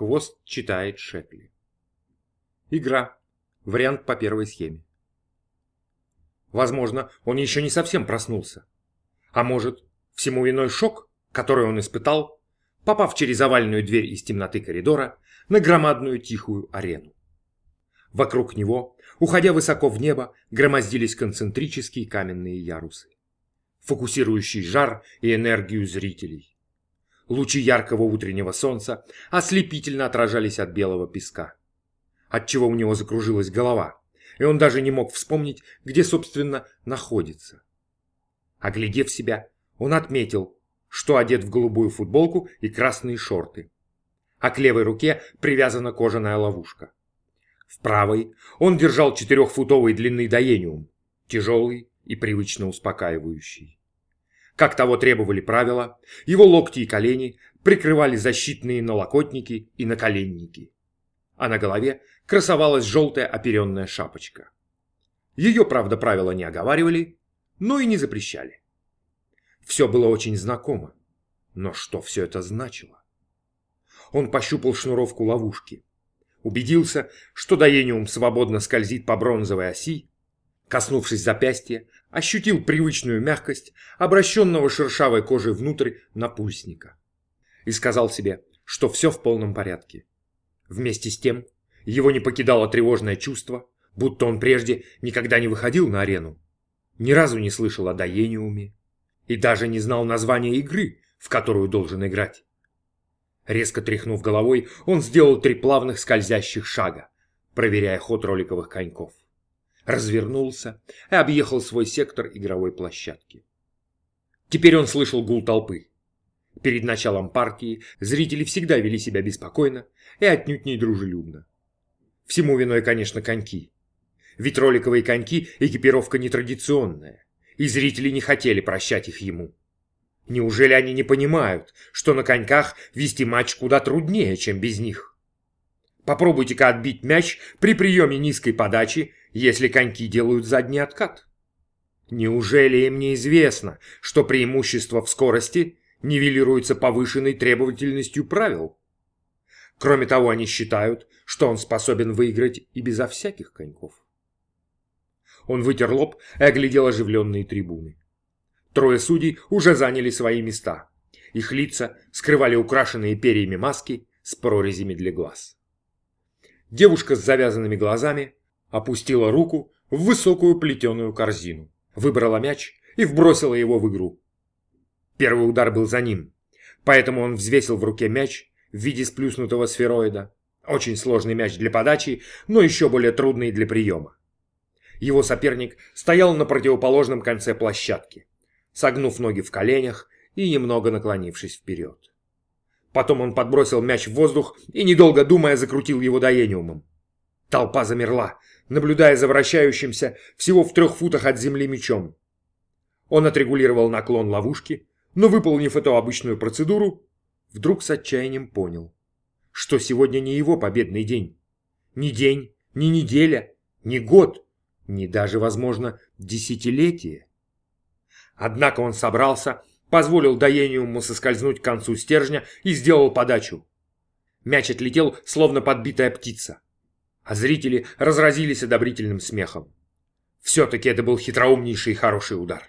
Хвост читает Шекли. Игра. Вариант по первой схеме. Возможно, он еще не совсем проснулся. А может, всему виной шок, который он испытал, попав через овальную дверь из темноты коридора на громадную тихую арену. Вокруг него, уходя высоко в небо, громоздились концентрические каменные ярусы, фокусирующие жар и энергию зрителей. Лучи яркого утреннего солнца ослепительно отражались от белого песка, отчего у него закружилась голова, и он даже не мог вспомнить, где, собственно, находится. Оглядев себя, он отметил, что одет в голубую футболку и красные шорты, а к левой руке привязана кожаная ловушка. В правой он держал четырехфутовой длины даениум, тяжелый и привычно успокаивающий. Как того требовали правила, его локти и колени прикрывали защитные налокотники и наколенники, а на голове красовалась желтая оперенная шапочка. Ее, правда, правила не оговаривали, но и не запрещали. Все было очень знакомо, но что все это значило? Он пощупал шнуровку ловушки, убедился, что даениум свободно скользит по бронзовой оси, коснувшись запястья, ощутил привычную мягкость обращенного шершавой кожей внутрь напульсника и сказал себе, что все в полном порядке. Вместе с тем его не покидало тревожное чувство, будто он прежде никогда не выходил на арену, ни разу не слышал о Даениуме и даже не знал названия игры, в которую должен играть. Резко тряхнув головой, он сделал три плавных скользящих шага, проверяя ход роликовых коньков развернулся и объехал свой сектор игровой площадки. Теперь он слышал гул толпы. Перед началом партии зрители всегда вели себя беспокойно и отнюдь не дружелюбно. Всему виной, конечно, коньки. Ведь роликовые коньки – экипировка нетрадиционная, и зрители не хотели прощать их ему. Неужели они не понимают, что на коньках вести матч куда труднее, чем без них? Попробуйте-ка отбить мяч при приеме низкой подачи если коньки делают задний откат? Неужели им не известно, что преимущество в скорости нивелируется повышенной требовательностью правил? Кроме того, они считают, что он способен выиграть и безо всяких коньков. Он вытер лоб и оглядел оживленные трибуны. Трое судей уже заняли свои места. Их лица скрывали украшенные перьями маски с прорезями для глаз. Девушка с завязанными глазами опустила руку в высокую плетеную корзину, выбрала мяч и вбросила его в игру. Первый удар был за ним, поэтому он взвесил в руке мяч в виде сплюснутого сфероида. Очень сложный мяч для подачи, но еще более трудный для приема. Его соперник стоял на противоположном конце площадки, согнув ноги в коленях и немного наклонившись вперед. Потом он подбросил мяч в воздух и, недолго думая, закрутил его даениумом. Толпа замерла, наблюдая за вращающимся всего в трех футах от земли мечом. Он отрегулировал наклон ловушки, но, выполнив эту обычную процедуру, вдруг с отчаянием понял, что сегодня не его победный день. Ни день, ни неделя, ни год, ни даже, возможно, десятилетие. Однако он собрался, позволил Даениуму соскользнуть к концу стержня и сделал подачу. Мяч отлетел, словно подбитая птица а зрители разразились одобрительным смехом. Все-таки это был хитроумнейший и хороший удар.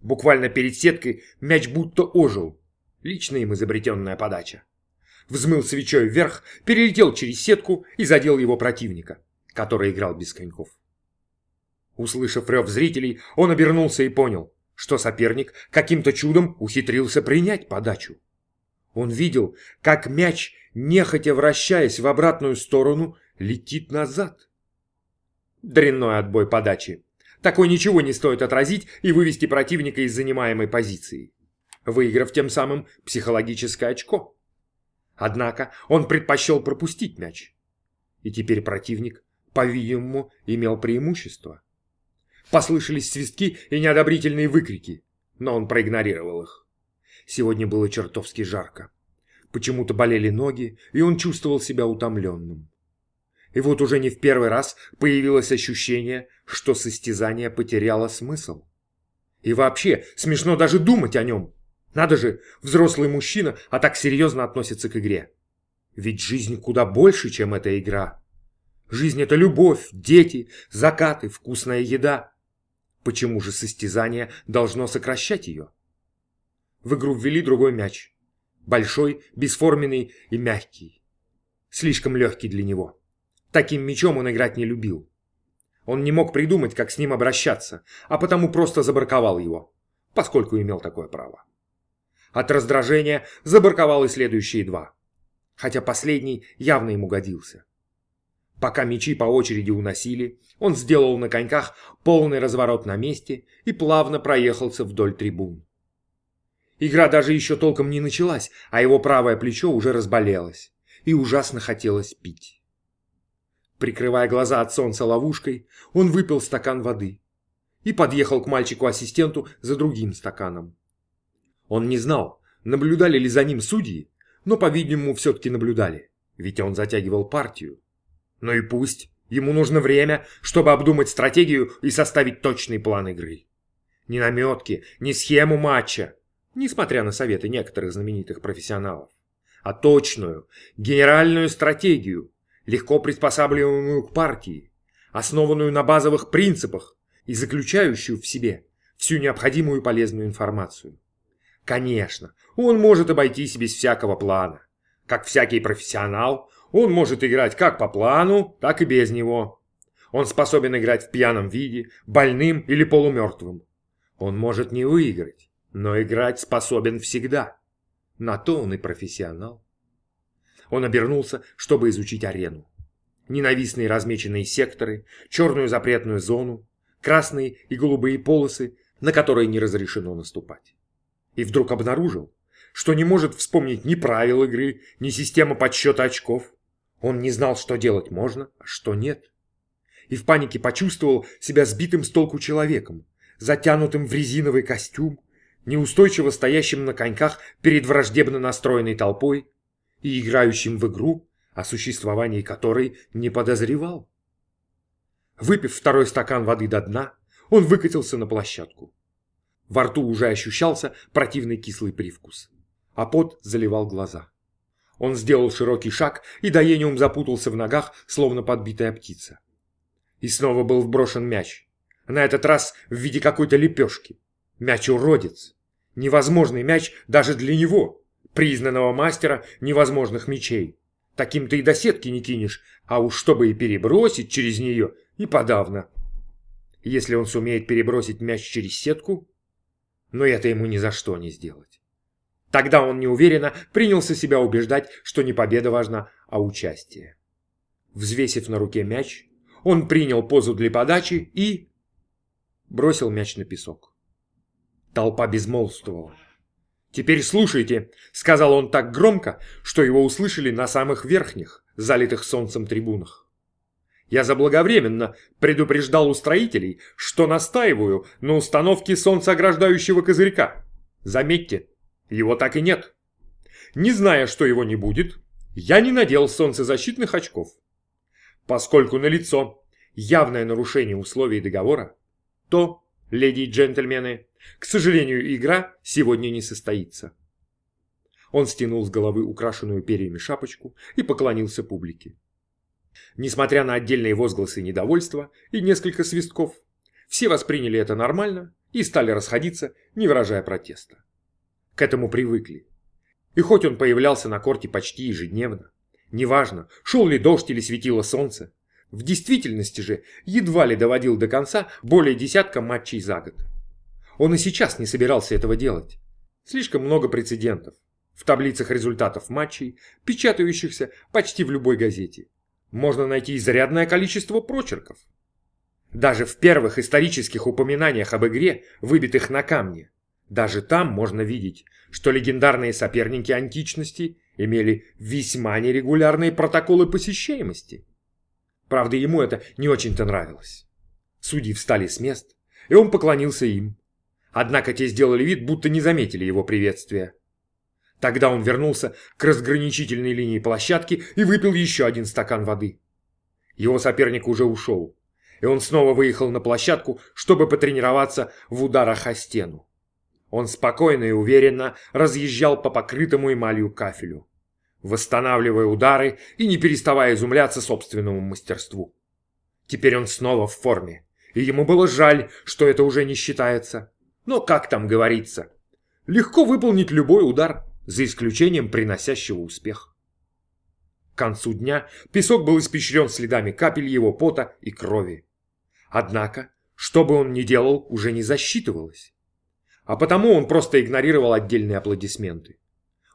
Буквально перед сеткой мяч будто ожил. Лично им изобретенная подача. Взмыл свечой вверх, перелетел через сетку и задел его противника, который играл без коньков. Услышав рев зрителей, он обернулся и понял, что соперник каким-то чудом ухитрился принять подачу. Он видел, как мяч, нехотя вращаясь в обратную сторону, летит назад. Дрянной отбой подачи. Такой ничего не стоит отразить и вывести противника из занимаемой позиции, выиграв тем самым психологическое очко. Однако он предпочел пропустить мяч. И теперь противник, по-видимому, имел преимущество. Послышались свистки и неодобрительные выкрики, но он проигнорировал их. Сегодня было чертовски жарко. Почему-то болели ноги, и он чувствовал себя утомленным. И вот уже не в первый раз появилось ощущение, что состязание потеряло смысл. И вообще, смешно даже думать о нем. Надо же, взрослый мужчина, а так серьезно относится к игре. Ведь жизнь куда больше, чем эта игра. Жизнь – это любовь, дети, закаты, вкусная еда. Почему же состязание должно сокращать ее? В игру ввели другой мяч. Большой, бесформенный и мягкий. Слишком легкий для него. Таким мячом он играть не любил. Он не мог придумать, как с ним обращаться, а потому просто забраковал его, поскольку имел такое право. От раздражения забраковал и следующие два, хотя последний явно ему годился. Пока мечи по очереди уносили, он сделал на коньках полный разворот на месте и плавно проехался вдоль трибун. Игра даже еще толком не началась, а его правое плечо уже разболелось, и ужасно хотелось пить. Прикрывая глаза от солнца ловушкой, он выпил стакан воды и подъехал к мальчику-ассистенту за другим стаканом. Он не знал, наблюдали ли за ним судьи, но, по-видимому, все-таки наблюдали, ведь он затягивал партию. Ну и пусть, ему нужно время, чтобы обдумать стратегию и составить точный план игры. Ни наметки, ни схему матча, несмотря на советы некоторых знаменитых профессионалов, а точную, генеральную стратегию, легко приспосабливаемую к партии, основанную на базовых принципах и заключающую в себе всю необходимую полезную информацию. Конечно, он может обойтись без всякого плана. Как всякий профессионал, он может играть как по плану, так и без него. Он способен играть в пьяном виде, больным или полумертвым. Он может не выиграть, но играть способен всегда. На то он и профессионал. Он обернулся, чтобы изучить арену. Ненавистные размеченные секторы, черную запретную зону, красные и голубые полосы, на которые не разрешено наступать. И вдруг обнаружил, что не может вспомнить ни правил игры, ни системы подсчета очков. Он не знал, что делать можно, а что нет. И в панике почувствовал себя сбитым с толку человеком, затянутым в резиновый костюм, неустойчиво стоящим на коньках перед враждебно настроенной толпой, и играющим в игру, о существовании которой не подозревал. Выпив второй стакан воды до дна, он выкатился на площадку. Во рту уже ощущался противный кислый привкус, а пот заливал глаза. Он сделал широкий шаг, и Даениум запутался в ногах, словно подбитая птица. И снова был вброшен мяч. На этот раз в виде какой-то лепешки. Мяч-уродец. Невозможный мяч даже для него признанного мастера невозможных мечей. Таким ты и до сетки не кинешь, а уж чтобы и перебросить через нее, и подавно. Если он сумеет перебросить мяч через сетку, но это ему ни за что не сделать. Тогда он неуверенно принялся себя убеждать, что не победа важна, а участие. Взвесив на руке мяч, он принял позу для подачи и... бросил мяч на песок. Толпа безмолвствовала. «Теперь слушайте», — сказал он так громко, что его услышали на самых верхних, залитых солнцем трибунах. Я заблаговременно предупреждал устроителей, что настаиваю на установке солнцеограждающего козырька. Заметьте, его так и нет. Не зная, что его не будет, я не надел солнцезащитных очков. Поскольку налицо явное нарушение условий договора, то, леди и джентльмены, к сожалению, игра сегодня не состоится. Он стянул с головы украшенную перьями шапочку и поклонился публике. Несмотря на отдельные возгласы недовольства и несколько свистков, все восприняли это нормально и стали расходиться, не выражая протеста. К этому привыкли. И хоть он появлялся на корте почти ежедневно, неважно, шел ли дождь или светило солнце, в действительности же едва ли доводил до конца более десятка матчей за год. Он и сейчас не собирался этого делать. Слишком много прецедентов в таблицах результатов матчей, печатающихся почти в любой газете. Можно найти изрядное количество прочерков. Даже в первых исторических упоминаниях об игре, выбитых на камне, даже там можно видеть, что легендарные соперники античности имели весьма нерегулярные протоколы посещаемости. Правда, ему это не очень-то нравилось. Судьи встали с мест, и он поклонился им, Однако те сделали вид, будто не заметили его приветствия. Тогда он вернулся к разграничительной линии площадки и выпил еще один стакан воды. Его соперник уже ушел, и он снова выехал на площадку, чтобы потренироваться в ударах о стену. Он спокойно и уверенно разъезжал по покрытому эмалью кафелю. Восстанавливая удары и не переставая изумляться собственному мастерству. Теперь он снова в форме, и ему было жаль, что это уже не считается. Но как там говорится, легко выполнить любой удар, за исключением приносящего успех. К концу дня песок был испещрен следами капель его пота и крови. Однако, что бы он ни делал, уже не засчитывалось. А потому он просто игнорировал отдельные аплодисменты.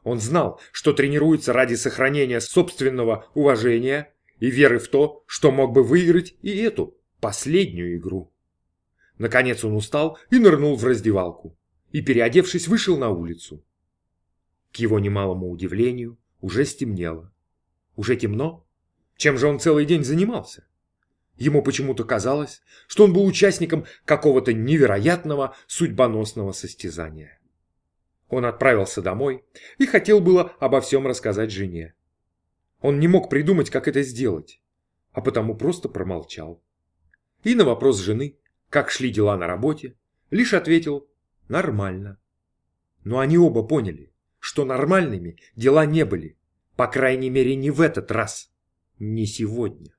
Он знал, что тренируется ради сохранения собственного уважения и веры в то, что мог бы выиграть и эту, последнюю игру. Наконец он устал и нырнул в раздевалку. И, переодевшись, вышел на улицу. К его немалому удивлению, уже стемнело. Уже темно? Чем же он целый день занимался? Ему почему-то казалось, что он был участником какого-то невероятного судьбоносного состязания. Он отправился домой и хотел было обо всем рассказать жене. Он не мог придумать, как это сделать, а потому просто промолчал. И на вопрос жены, как шли дела на работе, лишь ответил «нормально». Но они оба поняли, что нормальными дела не были, по крайней мере не в этот раз, не сегодня.